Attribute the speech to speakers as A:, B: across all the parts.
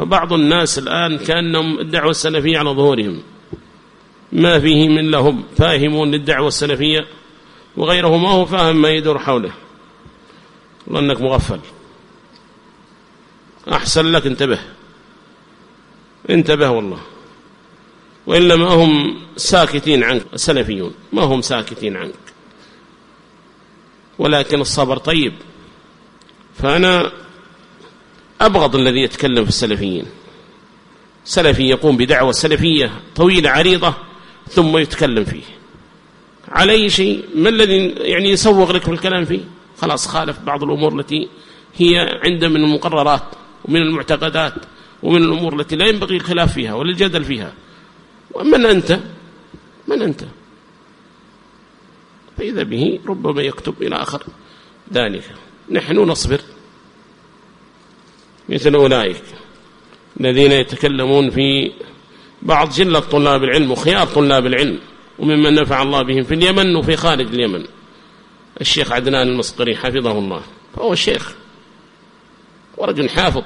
A: فبعض الناس الآن كأنهم الدعوة السلفية على ظهورهم. ما فيه من لهم فاهمون للدعوة السلفية وغيره ما هو فاهم ما يدور حوله. والله أنك مغفل. أحسن لك انتبه. انتبه والله. وإلا ما هم ساكتين عنك السلفيون ما هم ساكتين عنك. ولكن الصبر طيب. فأنا أبغض الذي يتكلم في السلفيين. سلفي يقوم بدعوة سلفية طويلة عريضة ثم يتكلم فيه. على أي شيء؟ ما الذي يعني يسوغ لك الكلام فيه؟ خلاص خالف بعض الأمور التي هي عند من المقررات ومن المعتقدات ومن الأمور التي لا ينبغي الخلاف فيها ولا الجدل فيها. ومن أنت؟ من أنت؟ فإذا به ربما يكتب إلى آخر ذلك. نحن نصبر. مثل أولئك الذين يتكلمون في بعض جلة طلاب العلم وخيار طلاب العلم وممن نفع الله بهم في اليمن وفي خارج اليمن. الشيخ عدنان المصقري حفظه الله. فهو الشيخ ورجل حافظ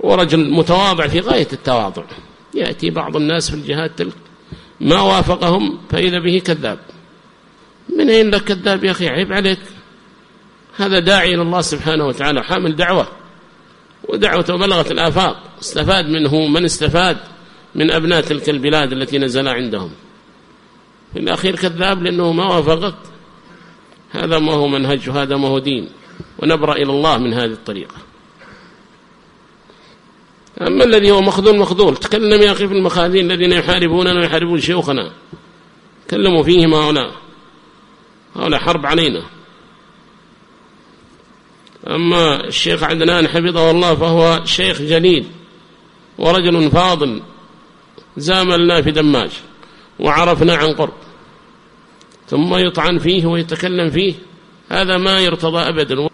A: ورجل متواضع في غاية التواضع. يأتي بعض الناس في الجهات تلك ما وافقهم فإذا به كذاب. من أين لك كذاب يا أخي؟ عيب عليك. هذا داعي إلى الله سبحانه وتعالى حامل دعوة. ودعوته بلغت الآفاق. استفاد منه من استفاد من أبناء تلك البلاد التي نزل عندهم. في الأخير كذاب لأنه ما وافقك هذا ما هو منهج وهذا ما هو دين. ونبرأ إلى الله من هذه الطريقة. أما الذي هو مخذول مخذول. تكلم يا أخي في المخاذين الذين يحاربوننا ويحاربون شيوخنا. تكلموا فيهم هؤلاء. هؤلاء حرب علينا. أما الشيخ عدنان حفظه الله فهو شيخ جليل ورجل فاضل زاملنا في دماج وعرفنا عن قرب ثم يطعن فيه ويتكلم فيه هذا ما يرتضى أبدا.